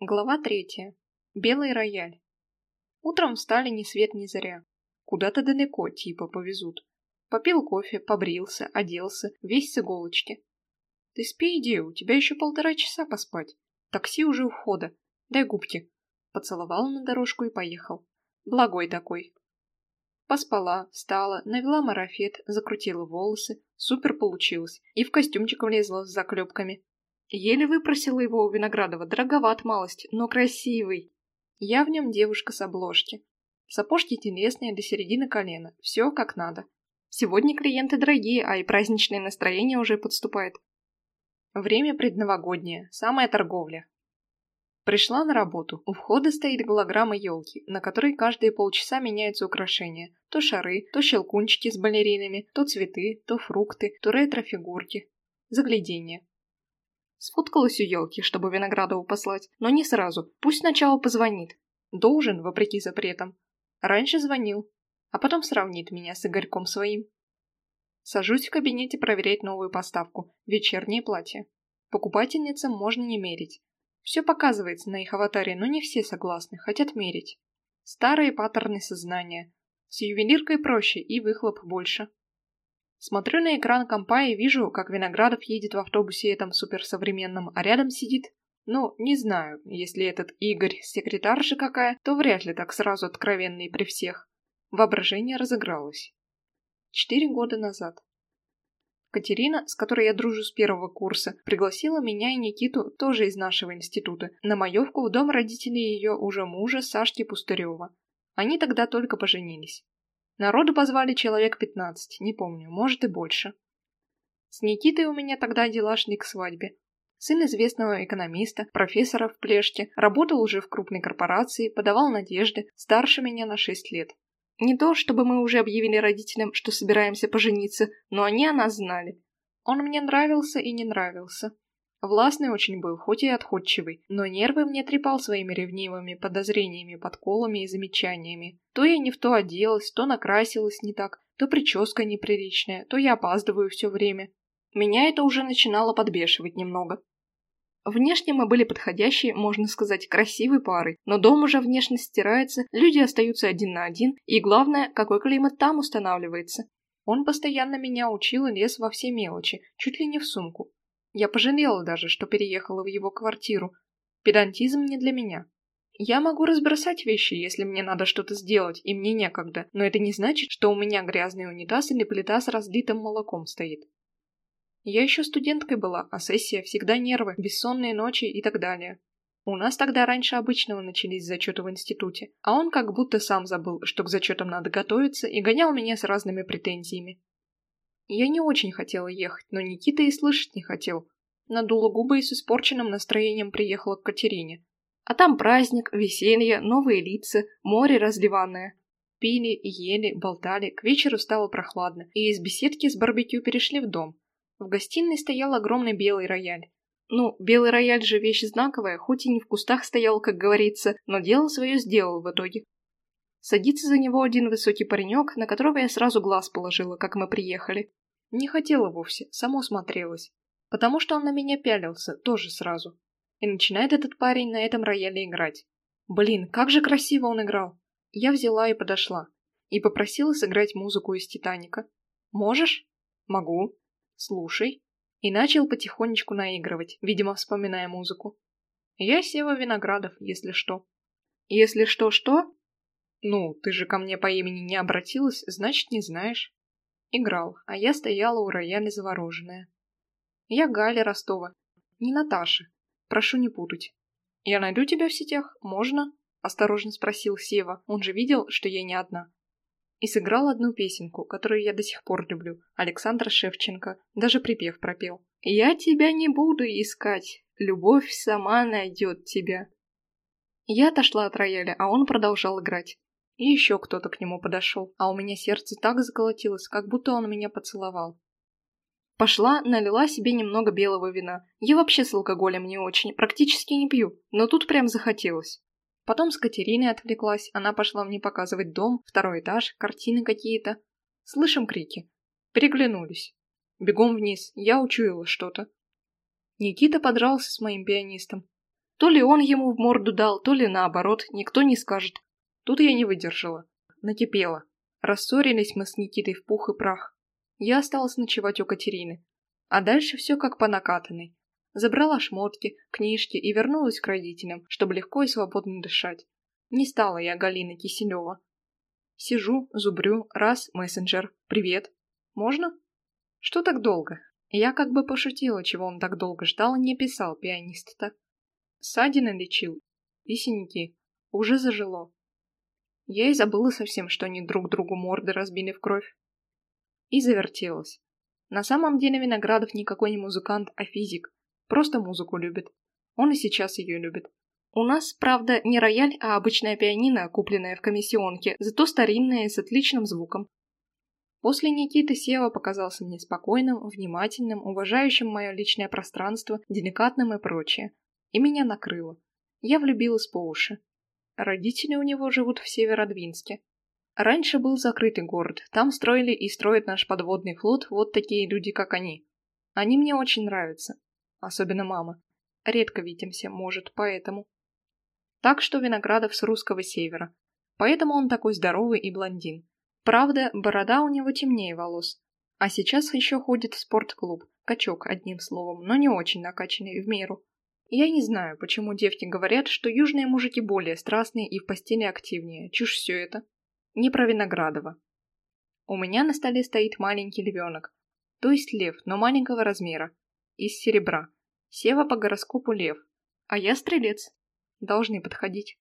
Глава третья. Белый рояль. Утром встали ни свет ни заря. Куда-то далеко, типа, повезут. Попил кофе, побрился, оделся, весь с иголочки. Ты спи, иди, у тебя еще полтора часа поспать. Такси уже у входа. Дай губки. Поцеловал на дорожку и поехал. Благой такой. Поспала, встала, навела марафет, закрутила волосы. Супер получилось. И в костюмчик влезла с заклепками. Еле выпросила его у Виноградова, дороговат малость, но красивый. Я в нем девушка с обложки. Сапожки телесные до середины колена, все как надо. Сегодня клиенты дорогие, а и праздничное настроение уже подступает. Время предновогоднее, самая торговля. Пришла на работу. У входа стоит голограмма елки, на которой каждые полчаса меняются украшения. То шары, то щелкунчики с балеринами, то цветы, то фрукты, то ретро-фигурки. Загляденье. Сфоткалась у елки, чтобы Виноградову послать, но не сразу. Пусть сначала позвонит. Должен, вопреки запретам. Раньше звонил, а потом сравнит меня с Игорьком своим. Сажусь в кабинете проверять новую поставку – вечернее платье. Покупательницам можно не мерить. Все показывается на их аватаре, но не все согласны, хотят мерить. Старые паттерны сознания. С ювелиркой проще и выхлоп больше. Смотрю на экран компа и вижу, как Виноградов едет в автобусе этом суперсовременном, а рядом сидит... Ну, не знаю, если этот Игорь секретарша какая, то вряд ли так сразу откровенный при всех. Воображение разыгралось. Четыре года назад. Катерина, с которой я дружу с первого курса, пригласила меня и Никиту, тоже из нашего института, на маевку в дом родителей ее уже мужа Сашки Пустырева. Они тогда только поженились. Народу позвали человек пятнадцать, не помню, может и больше. С Никитой у меня тогда дела шли к свадьбе. Сын известного экономиста, профессора в Плеште, работал уже в крупной корпорации, подавал надежды, старше меня на шесть лет. Не то, чтобы мы уже объявили родителям, что собираемся пожениться, но они о нас знали. Он мне нравился и не нравился. Властный очень был, хоть и отходчивый, но нервы мне трепал своими ревнивыми подозрениями, подколами и замечаниями. То я не в то оделась, то накрасилась не так, то прическа неприличная, то я опаздываю все время. Меня это уже начинало подбешивать немного. Внешне мы были подходящие, можно сказать, красивой парой, но дом уже внешность стирается, люди остаются один на один, и главное, какой климат там устанавливается. Он постоянно меня учил и лез во все мелочи, чуть ли не в сумку. Я пожалела даже, что переехала в его квартиру. Педантизм не для меня. Я могу разбросать вещи, если мне надо что-то сделать, и мне некогда, но это не значит, что у меня грязный унитаз или плита с разлитым молоком стоит. Я еще студенткой была, а сессия всегда нервы, бессонные ночи и так далее. У нас тогда раньше обычного начались зачеты в институте, а он как будто сам забыл, что к зачетам надо готовиться, и гонял меня с разными претензиями. Я не очень хотела ехать, но Никита и слышать не хотел. Надула губы и с испорченным настроением приехала к Катерине. А там праздник, веселье, новые лица, море разливанное. Пили, ели, болтали, к вечеру стало прохладно, и из беседки с барбекю перешли в дом. В гостиной стоял огромный белый рояль. Ну, белый рояль же вещь знаковая, хоть и не в кустах стоял, как говорится, но дело свое сделал в итоге. Садится за него один высокий паренек, на которого я сразу глаз положила, как мы приехали. Не хотела вовсе, само смотрелась. Потому что он на меня пялился, тоже сразу. И начинает этот парень на этом рояле играть. Блин, как же красиво он играл. Я взяла и подошла. И попросила сыграть музыку из «Титаника». «Можешь?» «Могу». «Слушай». И начал потихонечку наигрывать, видимо, вспоминая музыку. Я Сева Виноградов, если что. Если что-что? Ну, ты же ко мне по имени не обратилась, значит, не знаешь. Играл, а я стояла у рояля завороженная. Я Галя Ростова, не Наташа. Прошу не путать. Я найду тебя в сетях? Можно? Осторожно спросил Сева, он же видел, что я не одна. И сыграл одну песенку, которую я до сих пор люблю, Александра Шевченко, даже припев пропел. «Я тебя не буду искать, любовь сама найдет тебя». Я отошла от рояля, а он продолжал играть. И еще кто-то к нему подошел, а у меня сердце так заколотилось, как будто он меня поцеловал. Пошла, налила себе немного белого вина. Я вообще с алкоголем не очень, практически не пью, но тут прям захотелось. Потом с Катериной отвлеклась, она пошла мне показывать дом, второй этаж, картины какие-то. Слышим крики. Переглянулись. Бегом вниз, я учуяла что-то. Никита подрался с моим пианистом. То ли он ему в морду дал, то ли наоборот, никто не скажет. Тут я не выдержала. Накипела. Рассорились мы с Никитой в пух и прах. Я осталась ночевать у Катерины. А дальше все как по накатанной. Забрала шмотки, книжки и вернулась к родителям, чтобы легко и свободно дышать. Не стала я Галина Киселева. Сижу, зубрю, раз, мессенджер, привет. Можно? Что так долго? Я как бы пошутила, чего он так долго ждал, не писал пианист-то. Ссадины лечил. И синяки. Уже зажило. Я и забыла совсем, что они друг другу морды разбили в кровь. И завертелась. На самом деле Виноградов никакой не музыкант, а физик. Просто музыку любит. Он и сейчас ее любит. У нас, правда, не рояль, а обычная пианино, купленная в комиссионке, зато старинная и с отличным звуком. После Никиты Сева показался мне спокойным, внимательным, уважающим мое личное пространство, деликатным и прочее. И меня накрыло. Я влюбилась по уши. Родители у него живут в Северодвинске. Раньше был закрытый город, там строили и строят наш подводный флот вот такие люди, как они. Они мне очень нравятся. Особенно мама. Редко видимся, может, поэтому. Так что Виноградов с русского севера. Поэтому он такой здоровый и блондин. Правда, борода у него темнее волос. А сейчас еще ходит в спортклуб. Качок, одним словом, но не очень накачанный, в меру. Я не знаю, почему девки говорят, что южные мужики более страстные и в постели активнее. Чушь все это. Не про Виноградова. У меня на столе стоит маленький львенок. То есть лев, но маленького размера. Из серебра. Сева по гороскопу лев. А я стрелец. Должны подходить.